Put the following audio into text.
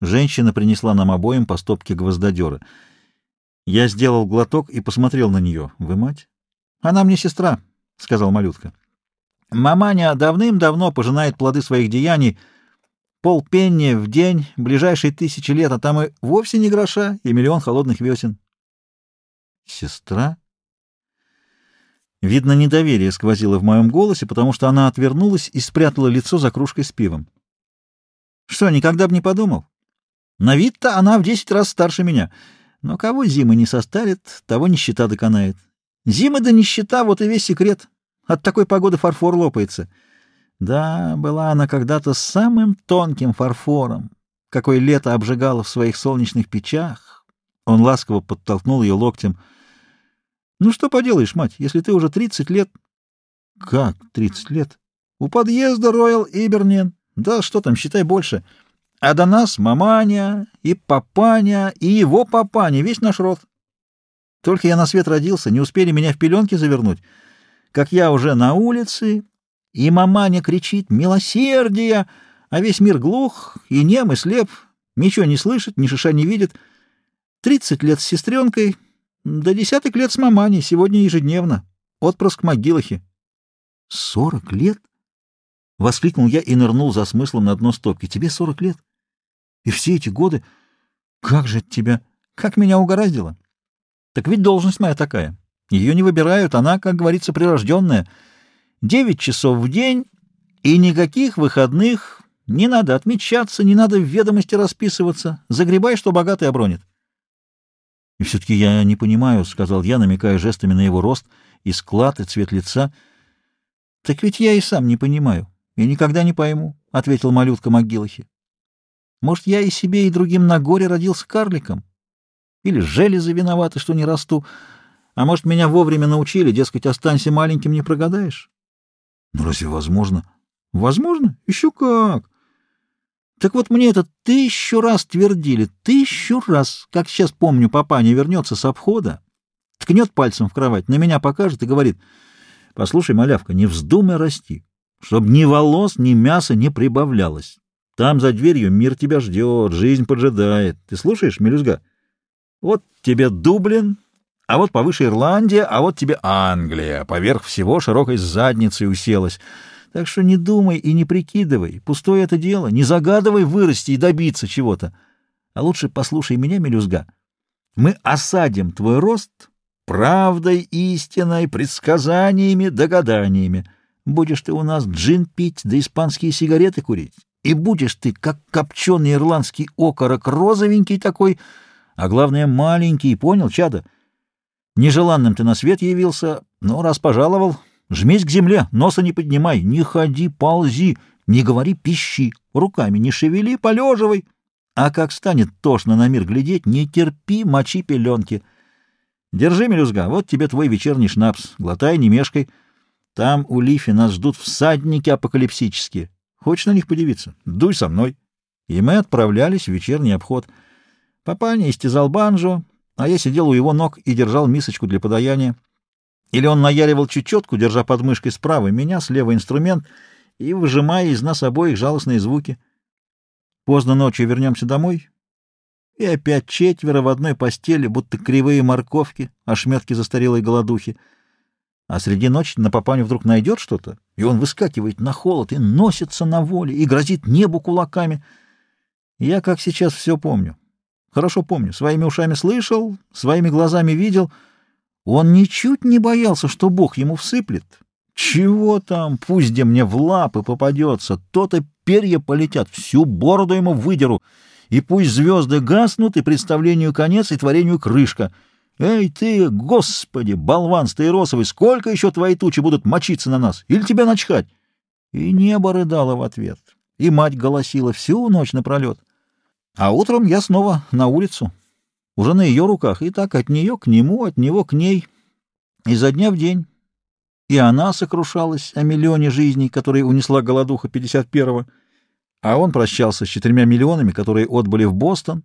Женщина принесла нам обоим по стопке гвоздодера. Я сделал глоток и посмотрел на нее. — Вы мать? — Она мне сестра, — сказал малютка. Маманя давным-давно пожинает плоды своих деяний. Полпенни в день, ближайшие тысячи лет, а там и вовсе не гроша, и миллион холодных весен. — Сестра? Видно, недоверие сквозило в моем голосе, потому что она отвернулась и спрятала лицо за кружкой с пивом. — Что, никогда бы не подумал? На вид-то она в десять раз старше меня. Но кого зима не состарит, того нищета доконает. Зима да нищета — вот и весь секрет. От такой погоды фарфор лопается. Да, была она когда-то самым тонким фарфором, какой лето обжигало в своих солнечных печах. Он ласково подтолкнул ее локтем. — Ну что поделаешь, мать, если ты уже тридцать лет... — Как тридцать лет? — У подъезда Роял Ибернен. Да что там, считай больше. — а до нас маманя и папаня, и его папаня, весь наш род. Только я на свет родился, не успели меня в пеленки завернуть, как я уже на улице, и маманя кричит «Милосердие!», а весь мир глух и нем, и слеп, ничего не слышит, ни шиша не видит. Тридцать лет с сестренкой, до десяток лет с маманей, сегодня ежедневно. Отпрыск могилохи. — Сорок лет? — воскликнул я и нырнул за смыслом на дно стопки. — Тебе сорок лет? И все эти годы... Как же тебя... Как меня угораздило? Так ведь должность моя такая. Ее не выбирают, она, как говорится, прирожденная. Девять часов в день и никаких выходных. Не надо отмечаться, не надо в ведомости расписываться. Загребай, что богатый обронит. — И все-таки я не понимаю, — сказал я, намекая жестами на его рост и склад, и цвет лица. — Так ведь я и сам не понимаю, и никогда не пойму, — ответил малютка Могилохи. Может, я и себе, и другим на горе родился карликом? Или железы виноваты, что не расту? А может, меня вовремя научили, дескать, останься маленьким, не прогадаешь? Ну, разве возможно? Возможно? Еще как! Так вот мне это тысячу раз твердили, тысячу раз, как сейчас помню, папа не вернется с обхода, ткнет пальцем в кровать, на меня покажет и говорит, «Послушай, малявка, не вздумай расти, чтобы ни волос, ни мяса не прибавлялось. Там за дверью мир тебя ждет, жизнь поджидает. Ты слушаешь, мелюзга? Вот тебе Дублин, а вот повыше Ирландия, а вот тебе Англия. Поверх всего широкой задницей уселась. Так что не думай и не прикидывай. Пустое это дело. Не загадывай вырасти и добиться чего-то. А лучше послушай меня, мелюзга. Мы осадим твой рост правдой, истиной, предсказаниями, догаданиями. Будешь ты у нас джин пить да испанские сигареты курить и будешь ты, как копченый ирландский окорок, розовенький такой, а главное, маленький, понял, чада? Нежеланным ты на свет явился, но раз пожаловал, жмись к земле, носа не поднимай, не ходи, ползи, не говори пищи, руками не шевели, полеживай. А как станет тошно на мир глядеть, не терпи, мочи пеленки. Держи, мелюзга, вот тебе твой вечерний шнапс, глотай, не мешкай. Там у Лифи нас ждут всадники апокалипсические. Хочешь на них подивиться? Дуй со мной. И мы отправлялись в вечерний обход. Папаня истязал банджо, а я сидел у его ног и держал мисочку для подаяния. Или он наяривал чечетку, держа под мышкой справа меня, слева инструмент и выжимая из нас обоих жалостные звуки. Поздно ночью вернемся домой, и опять четверо в одной постели, будто кривые морковки, ошметки застарелой голодухи. А среди ночи на папаню вдруг найдет что-то, и он выскакивает на холод и носится на воле, и грозит небу кулаками. Я как сейчас все помню. Хорошо помню. Своими ушами слышал, своими глазами видел. Он ничуть не боялся, что Бог ему всыплет. Чего там, пусть где мне в лапы попадется, то-то перья полетят, всю бороду ему выдеру, и пусть звезды гаснут, и представлению конец, и творению крышка — «Эй ты, господи, болван стаиросовый, сколько еще твои тучи будут мочиться на нас? Или тебя начхать?» И небо рыдало в ответ, и мать голосила всю ночь напролет. А утром я снова на улицу, уже на ее руках, и так от нее к нему, от него к ней, изо дня в день. И она сокрушалась о миллионе жизней, которые унесла голодуха 51-го, а он прощался с четырьмя миллионами, которые отбыли в Бостон,